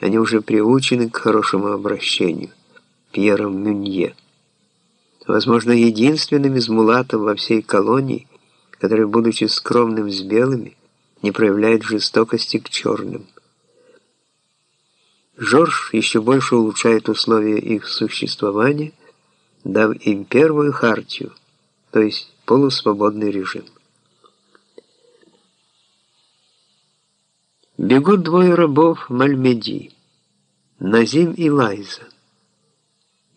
Они уже приучены к хорошему обращению. Пьером Мюнье. Возможно, единственным из мулатов во всей колонии, который, будучи скромным с белыми, не проявляет жестокости к черным. Жорж еще больше улучшает условия их существования, дав им первую хартию, то есть полусвободный режим. Бегут двое рабов Мальмеди, Назим и Лайза.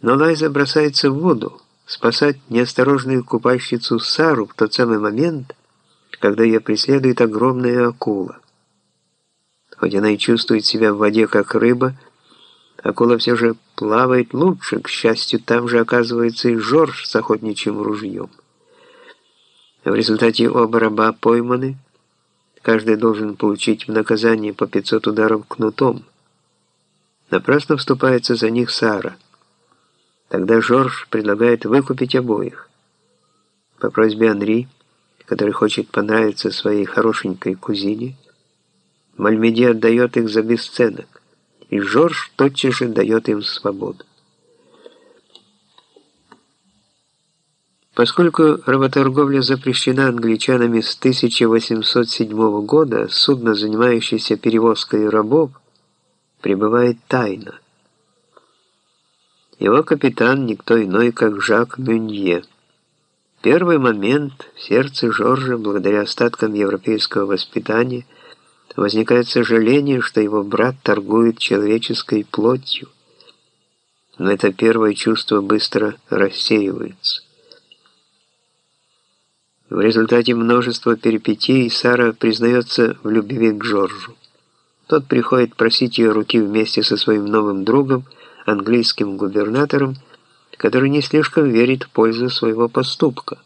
Но Лайза бросается в воду, спасать неосторожную купальщицу Сару в тот самый момент, когда ее преследует огромная акула. Хоть она и чувствует себя в воде как рыба, акула все же плавает лучше, к счастью, там же оказывается и Жорж с охотничьим ружьем. В результате оба раба пойманы, Каждый должен получить в наказание по 500 ударов кнутом. Напрасно вступается за них Сара. Тогда Жорж предлагает выкупить обоих. По просьбе Анри, который хочет понравиться своей хорошенькой кузине, Мальмеди отдает их за бесценок, и Жорж тотчас же дает им свободу. Поскольку работорговля запрещена англичанами с 1807 года, судно, занимающееся перевозкой рабов, пребывает тайно. Его капитан никто иной, как Жак Мюнье. Первый момент в сердце Жоржа, благодаря остаткам европейского воспитания, возникает сожаление, что его брат торгует человеческой плотью. Но это первое чувство быстро рассеивается. В результате множества перипетий Сара признается в любви к Джорджу. Тот приходит просить ее руки вместе со своим новым другом, английским губернатором, который не слишком верит в пользу своего поступка.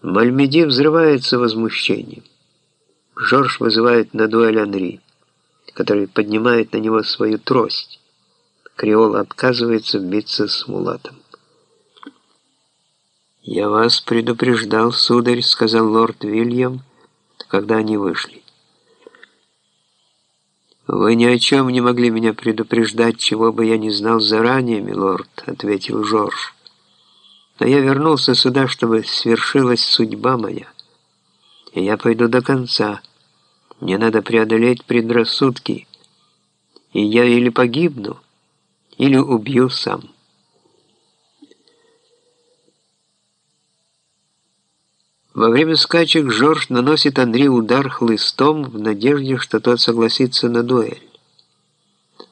Мальмеди взрывается возмущением. Жорж вызывает на дуэль Анри, который поднимает на него свою трость. Креол отказывается биться с мулатом. «Я вас предупреждал, сударь», — сказал лорд Вильям, когда они вышли. «Вы ни о чем не могли меня предупреждать, чего бы я не знал заранее, милорд», — ответил Жорж. «Но я вернулся сюда, чтобы свершилась судьба моя. И я пойду до конца. Мне надо преодолеть предрассудки, и я или погибну, или убью сам». Во время скачек Жорж наносит Андрей удар хлыстом в надежде, что тот согласится на дуэль.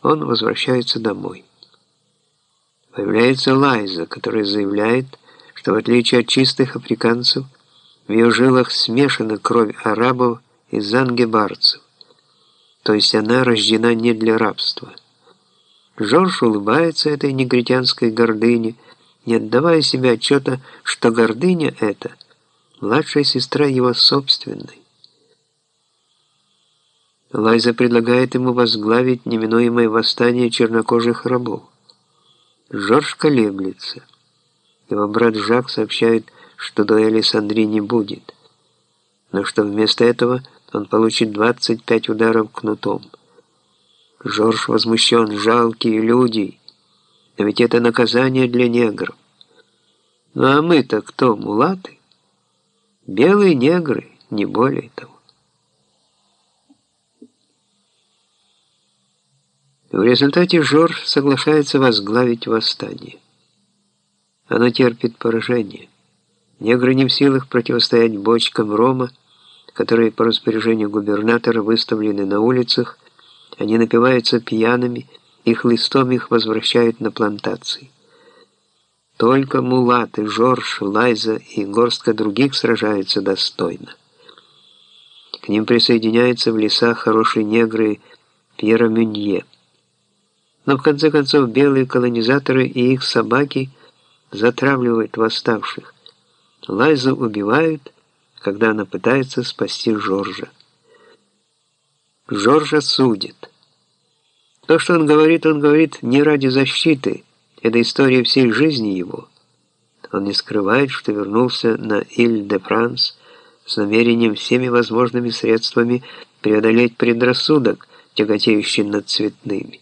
Он возвращается домой. Появляется Лайза, которая заявляет, что в отличие от чистых африканцев, в ее жилах смешана кровь арабов и зангебарцев, то есть она рождена не для рабства. Жорж улыбается этой негритянской гордыне, не отдавая себе отчета, что гордыня эта – младшая сестра его собственной. Лайза предлагает ему возглавить неминуемое восстание чернокожих рабов. Жорж колеблется. Его брат Жак сообщает, что дуэли с Андри не будет, но что вместо этого он получит 25 ударов кнутом. Жорж возмущен, жалкие люди, но ведь это наказание для негров. Ну а мы-то кто, мулаты? Белые негры, не более того. В результате Жорж соглашается возглавить восстание. Оно терпит поражение. Негры не в силах противостоять бочкам рома, которые по распоряжению губернатора выставлены на улицах, они напиваются пьяными, и хлыстом их возвращают на плантации. Только мулаты, Жорж, Лайза и горстка других сражаются достойно. К ним присоединяются в лесах хорошие негры Пьера Мюнье. Но в конце концов белые колонизаторы и их собаки затравливают восставших. Лайзу убивают, когда она пытается спасти Жоржа. Жоржа судит. То, что он говорит, он говорит не ради защиты, это история всей жизни его. Он не скрывает, что вернулся на Иль-де-Франс с намерением всеми возможными средствами преодолеть предрассудок, тяготеющий над цветными.